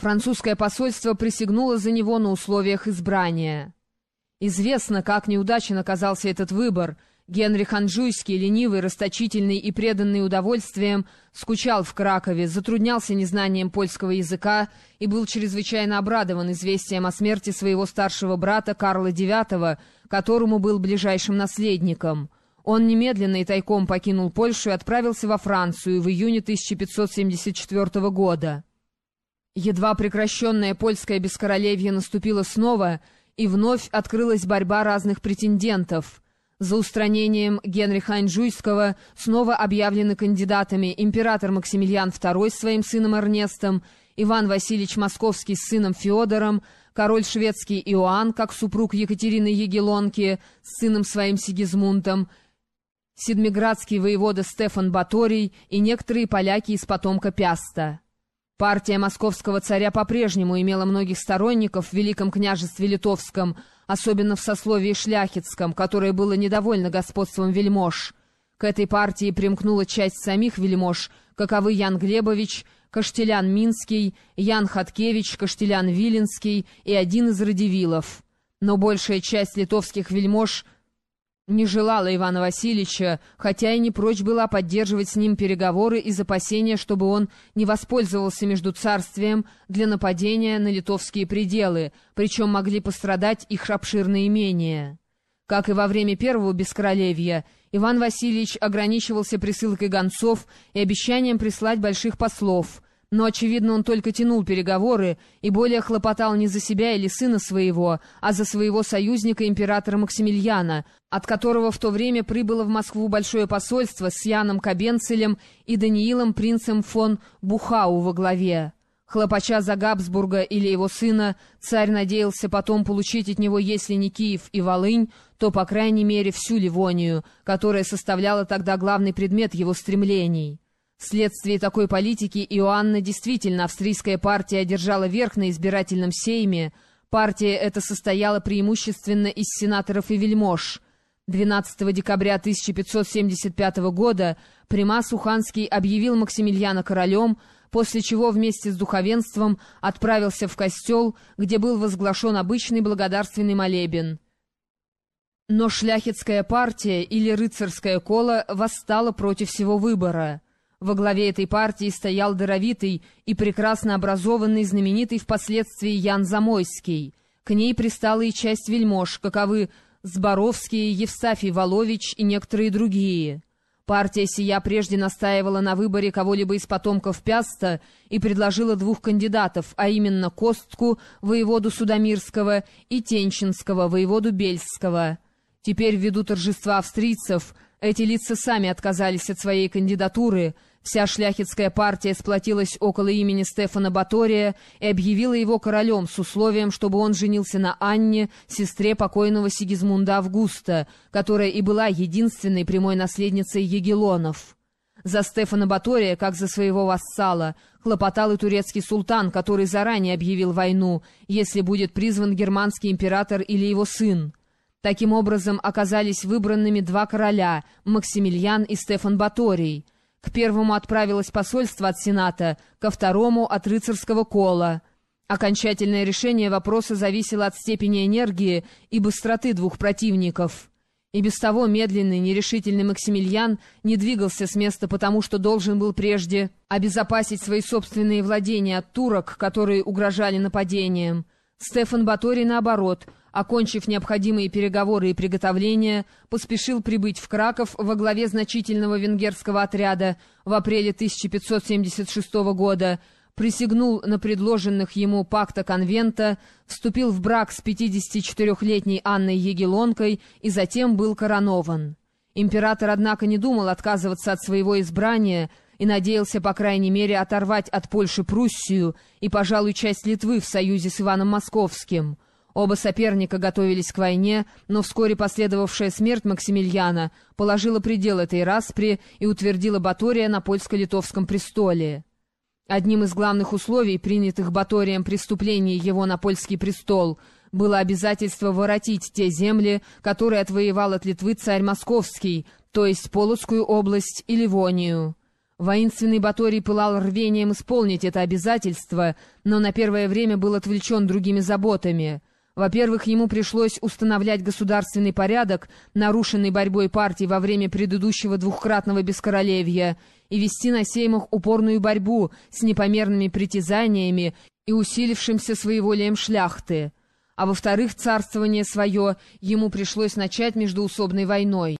Французское посольство присягнуло за него на условиях избрания. Известно, как неудачен оказался этот выбор. Генрих Анжуйский, ленивый, расточительный и преданный удовольствием, скучал в Кракове, затруднялся незнанием польского языка и был чрезвычайно обрадован известием о смерти своего старшего брата Карла IX, которому был ближайшим наследником. Он немедленно и тайком покинул Польшу и отправился во Францию в июне 1574 года. Едва прекращенная польская бескоролевье наступила снова, и вновь открылась борьба разных претендентов — за устранением Генриха Анжуйского снова объявлены кандидатами император Максимилиан II с своим сыном Эрнестом, Иван Васильевич Московский с сыном Феодором, король шведский Иоанн, как супруг Екатерины Егелонки, с сыном своим Сигизмундом, Седмиградский воевода Стефан Баторий и некоторые поляки из потомка Пяста. Партия московского царя по-прежнему имела многих сторонников в Великом княжестве Литовском, особенно в сословии шляхетском, которое было недовольно господством вельмож. К этой партии примкнула часть самих вельмож, каковы Ян Глебович, Каштелян Минский, Ян Хаткевич, Каштелян Виленский и один из Радивилов. Но большая часть литовских вельмож — не желала Ивана Васильевича, хотя и не прочь была поддерживать с ним переговоры из опасения, чтобы он не воспользовался между царствием для нападения на литовские пределы, причем могли пострадать их обширные имения. Как и во время первого бескоролевья, Иван Васильевич ограничивался присылкой гонцов и обещанием прислать больших послов — но, очевидно, он только тянул переговоры и более хлопотал не за себя или сына своего, а за своего союзника императора Максимилиана, от которого в то время прибыло в Москву большое посольство с Яном Кабенцелем и Даниилом принцем фон Бухау во главе. Хлопача за Габсбурга или его сына, царь надеялся потом получить от него, если не Киев и Волынь, то, по крайней мере, всю Ливонию, которая составляла тогда главный предмет его стремлений. Вследствие такой политики Иоанна действительно австрийская партия одержала верх на избирательном сейме. Партия эта состояла преимущественно из сенаторов и вельмож. 12 декабря 1575 года Примас Уханский объявил Максимилиана королем, после чего вместе с духовенством отправился в костел, где был возглашен обычный благодарственный молебен. Но шляхетская партия или рыцарское коло восстала против всего выбора — во главе этой партии стоял даровитый и прекрасно образованный знаменитый впоследствии Ян Замойский. К ней пристала и часть вельмож, каковы Зборовский, Евстафий Волович и некоторые другие. Партия сия прежде настаивала на выборе кого-либо из потомков Пяста и предложила двух кандидатов, а именно Костку, воеводу Судомирского, и Тенчинского, воеводу Бельского. Теперь, ввиду торжества австрийцев, эти лица сами отказались от своей кандидатуры — Вся шляхетская партия сплотилась около имени Стефана Батория и объявила его королем с условием, чтобы он женился на Анне, сестре покойного Сигизмунда Августа, которая и была единственной прямой наследницей Егелонов. За Стефана Батория, как за своего вассала, хлопотал и турецкий султан, который заранее объявил войну, если будет призван германский император или его сын. Таким образом оказались выбранными два короля — Максимилиан и Стефан Баторий — к первому отправилось посольство от Сената, ко второму — от рыцарского кола. Окончательное решение вопроса зависело от степени энергии и быстроты двух противников. И без того медленный, нерешительный Максимилиан не двигался с места, потому что должен был прежде обезопасить свои собственные владения от турок, которые угрожали нападением. Стефан Батори, наоборот — окончив необходимые переговоры и приготовления, поспешил прибыть в Краков во главе значительного венгерского отряда в апреле 1576 года, присягнул на предложенных ему пакта конвента, вступил в брак с 54-летней Анной Егелонкой и затем был коронован. Император, однако, не думал отказываться от своего избрания и надеялся, по крайней мере, оторвать от Польши Пруссию и, пожалуй, часть Литвы в союзе с Иваном Московским — Оба соперника готовились к войне, но вскоре последовавшая смерть Максимилиана положила предел этой распри и утвердила Батория на польско-литовском престоле. Одним из главных условий, принятых Баторием преступлений его на польский престол, было обязательство воротить те земли, которые отвоевал от Литвы царь Московский, то есть Полоцкую область и Ливонию. Воинственный Баторий пылал рвением исполнить это обязательство, но на первое время был отвлечен другими заботами. Во-первых, ему пришлось установлять государственный порядок, нарушенный борьбой партий во время предыдущего двухкратного бескоролевья, и вести на сеймах упорную борьбу с непомерными притязаниями и усилившимся своеволием шляхты. А во-вторых, царствование свое ему пришлось начать междуусобной войной.